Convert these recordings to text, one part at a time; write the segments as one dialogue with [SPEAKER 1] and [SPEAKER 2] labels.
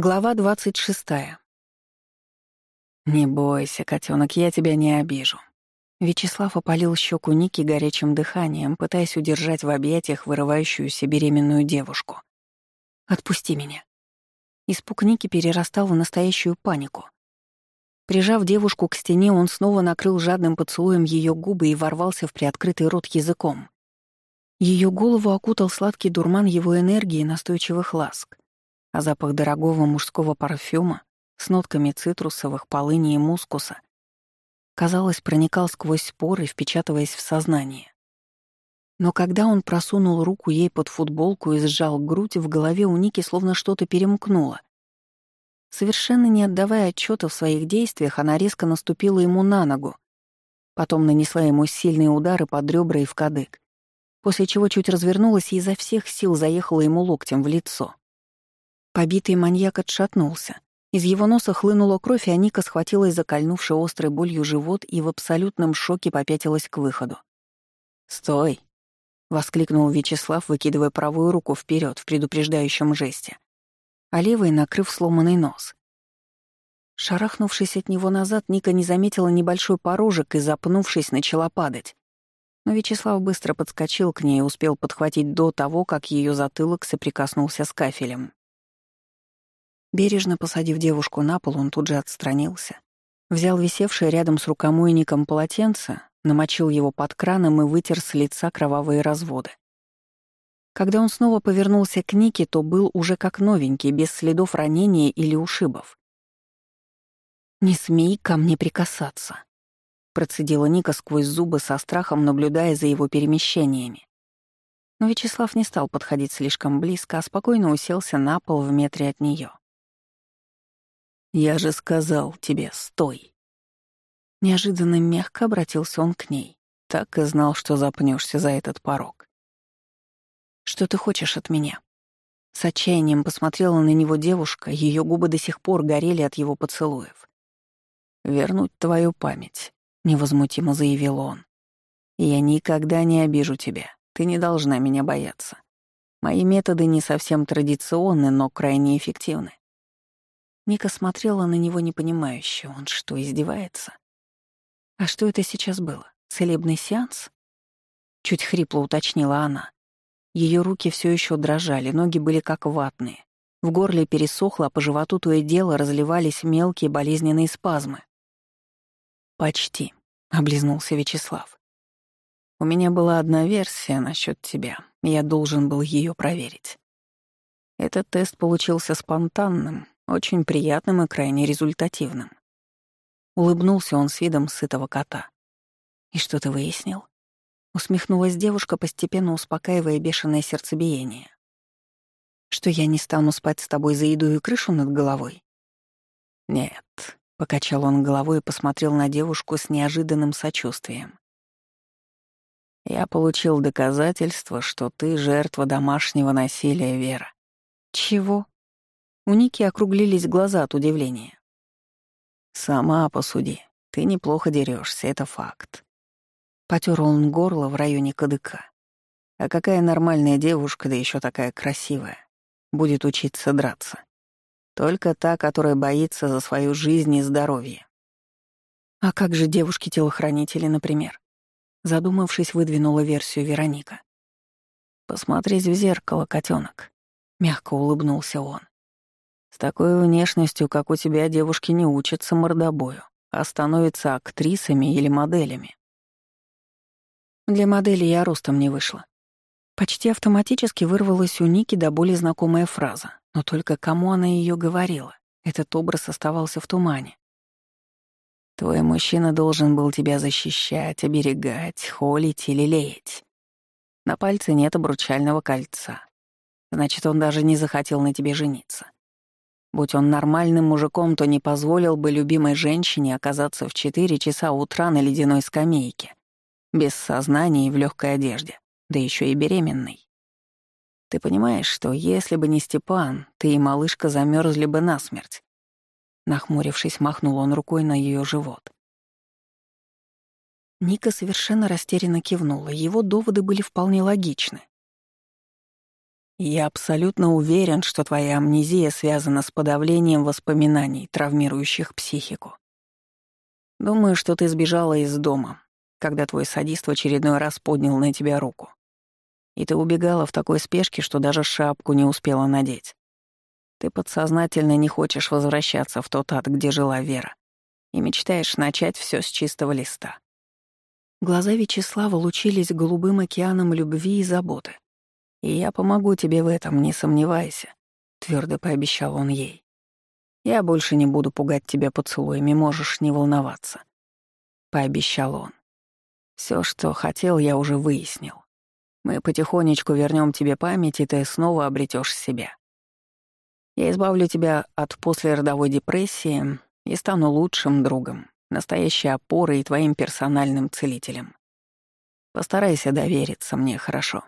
[SPEAKER 1] Глава двадцать шестая. «Не бойся, котенок, я тебя не обижу». Вячеслав опалил щеку Ники горячим дыханием, пытаясь удержать в объятиях вырывающуюся беременную девушку. «Отпусти меня». Испуг Ники перерастал в настоящую панику. Прижав девушку к стене, он снова накрыл жадным поцелуем ее губы и ворвался в приоткрытый рот языком. Ее голову окутал сладкий дурман его энергии и настойчивых ласк а запах дорогого мужского парфюма с нотками цитрусовых, полыни и мускуса, казалось, проникал сквозь споры, впечатываясь в сознание. Но когда он просунул руку ей под футболку и сжал грудь, в голове у Ники словно что-то перемкнуло. Совершенно не отдавая отчета в своих действиях, она резко наступила ему на ногу, потом нанесла ему сильные удары под ребра и в кадык, после чего чуть развернулась и изо всех сил заехала ему локтем в лицо. Побитый маньяк отшатнулся. Из его носа хлынула кровь, и Аника схватилась за кольнувший острой болью живот и в абсолютном шоке попятилась к выходу. «Стой!» — воскликнул Вячеслав, выкидывая правую руку вперед в предупреждающем жесте, а левой накрыв сломанный нос. Шарахнувшись от него назад, Ника не заметила небольшой порожек и, запнувшись, начала падать. Но Вячеслав быстро подскочил к ней и успел подхватить до того, как ее затылок соприкоснулся с кафелем. Бережно посадив девушку на пол, он тут же отстранился. Взял висевшее рядом с рукомойником полотенце, намочил его под краном и вытер с лица кровавые разводы. Когда он снова повернулся к Нике, то был уже как новенький, без следов ранения или ушибов. «Не смей ко мне прикасаться», — процедила Ника сквозь зубы со страхом, наблюдая за его перемещениями. Но Вячеслав не стал подходить слишком близко, а спокойно уселся на пол в метре от нее. «Я же сказал тебе, стой!» Неожиданно мягко обратился он к ней. Так и знал, что запнешься за этот порог. «Что ты хочешь от меня?» С отчаянием посмотрела на него девушка, ее губы до сих пор горели от его поцелуев. «Вернуть твою память», — невозмутимо заявил он. «Я никогда не обижу тебя. Ты не должна меня бояться. Мои методы не совсем традиционны, но крайне эффективны. Ника смотрела на него непонимающе. Он что, издевается? А что это сейчас было? Целебный сеанс? Чуть хрипло уточнила она. Ее руки все еще дрожали, ноги были как ватные. В горле пересохло, а по животу то и дело разливались мелкие болезненные спазмы. «Почти», — облизнулся Вячеслав. «У меня была одна версия насчет тебя. Я должен был ее проверить. Этот тест получился спонтанным, очень приятным и крайне результативным. Улыбнулся он с видом сытого кота. «И что ты выяснил?» Усмехнулась девушка, постепенно успокаивая бешеное сердцебиение. «Что я не стану спать с тобой за еду и крышу над головой?» «Нет», — покачал он головой и посмотрел на девушку с неожиданным сочувствием. «Я получил доказательство, что ты жертва домашнего насилия, Вера». «Чего?» У Ники округлились глаза от удивления. «Сама посуди. Ты неплохо дерешься, это факт». Потер он горло в районе кадыка. А какая нормальная девушка, да еще такая красивая, будет учиться драться? Только та, которая боится за свою жизнь и здоровье. А как же девушки-телохранители, например? Задумавшись, выдвинула версию Вероника. «Посмотреть в зеркало, котенок, мягко улыбнулся он. С такой внешностью, как у тебя, девушки не учатся мордобою, а становятся актрисами или моделями. Для модели я ростом не вышла. Почти автоматически вырвалась у Ники до боли знакомая фраза, но только кому она ее говорила? Этот образ оставался в тумане. Твой мужчина должен был тебя защищать, оберегать, холить или леять. На пальце нет обручального кольца. Значит, он даже не захотел на тебе жениться. Будь он нормальным мужиком, то не позволил бы любимой женщине оказаться в четыре часа утра на ледяной скамейке, без сознания и в легкой одежде, да еще и беременной. Ты понимаешь, что если бы не Степан, ты и малышка замерзли бы насмерть. Нахмурившись, махнул он рукой на ее живот. Ника совершенно растерянно кивнула, его доводы были вполне логичны. Я абсолютно уверен, что твоя амнезия связана с подавлением воспоминаний, травмирующих психику. Думаю, что ты сбежала из дома, когда твой садист в очередной раз поднял на тебя руку. И ты убегала в такой спешке, что даже шапку не успела надеть. Ты подсознательно не хочешь возвращаться в тот ад, где жила Вера, и мечтаешь начать все с чистого листа. Глаза Вячеслава лучились голубым океаном любви и заботы. «И я помогу тебе в этом, не сомневайся», — твердо пообещал он ей. «Я больше не буду пугать тебя поцелуями, можешь не волноваться», — пообещал он. Все, что хотел, я уже выяснил. Мы потихонечку вернем тебе память, и ты снова обретешь себя. Я избавлю тебя от послеродовой депрессии и стану лучшим другом, настоящей опорой и твоим персональным целителем. Постарайся довериться мне, хорошо?»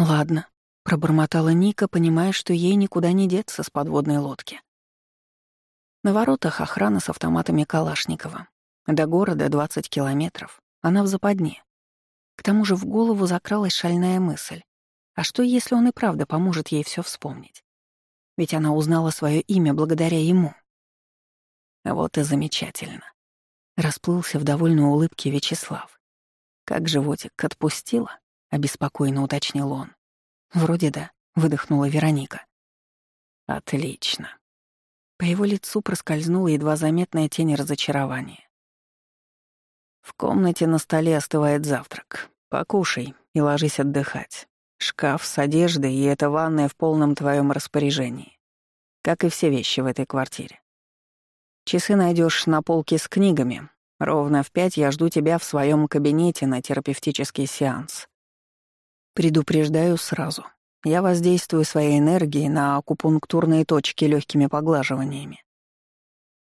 [SPEAKER 1] «Ладно», — пробормотала Ника, понимая, что ей никуда не деться с подводной лодки. На воротах охрана с автоматами Калашникова. До города 20 километров. Она в западне. К тому же в голову закралась шальная мысль. А что, если он и правда поможет ей все вспомнить? Ведь она узнала свое имя благодаря ему. Вот и замечательно. Расплылся в довольной улыбке Вячеслав. Как животик отпустила? Обеспокоенно уточнил он. Вроде да, выдохнула Вероника. Отлично. По его лицу проскользнула едва заметная тень разочарования. В комнате на столе остывает завтрак. Покушай и ложись отдыхать. Шкаф с одеждой и эта ванная в полном твоем распоряжении. Как и все вещи в этой квартире. Часы найдешь на полке с книгами. Ровно в пять я жду тебя в своем кабинете на терапевтический сеанс. Предупреждаю сразу. Я воздействую своей энергией на акупунктурные точки легкими поглаживаниями.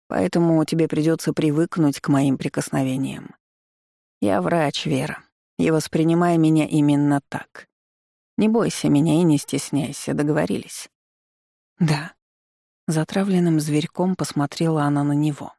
[SPEAKER 1] Поэтому тебе придется привыкнуть к моим прикосновениям. Я врач, Вера, и воспринимай меня именно так. Не бойся меня и не стесняйся, договорились? Да. Затравленным зверьком посмотрела она на него.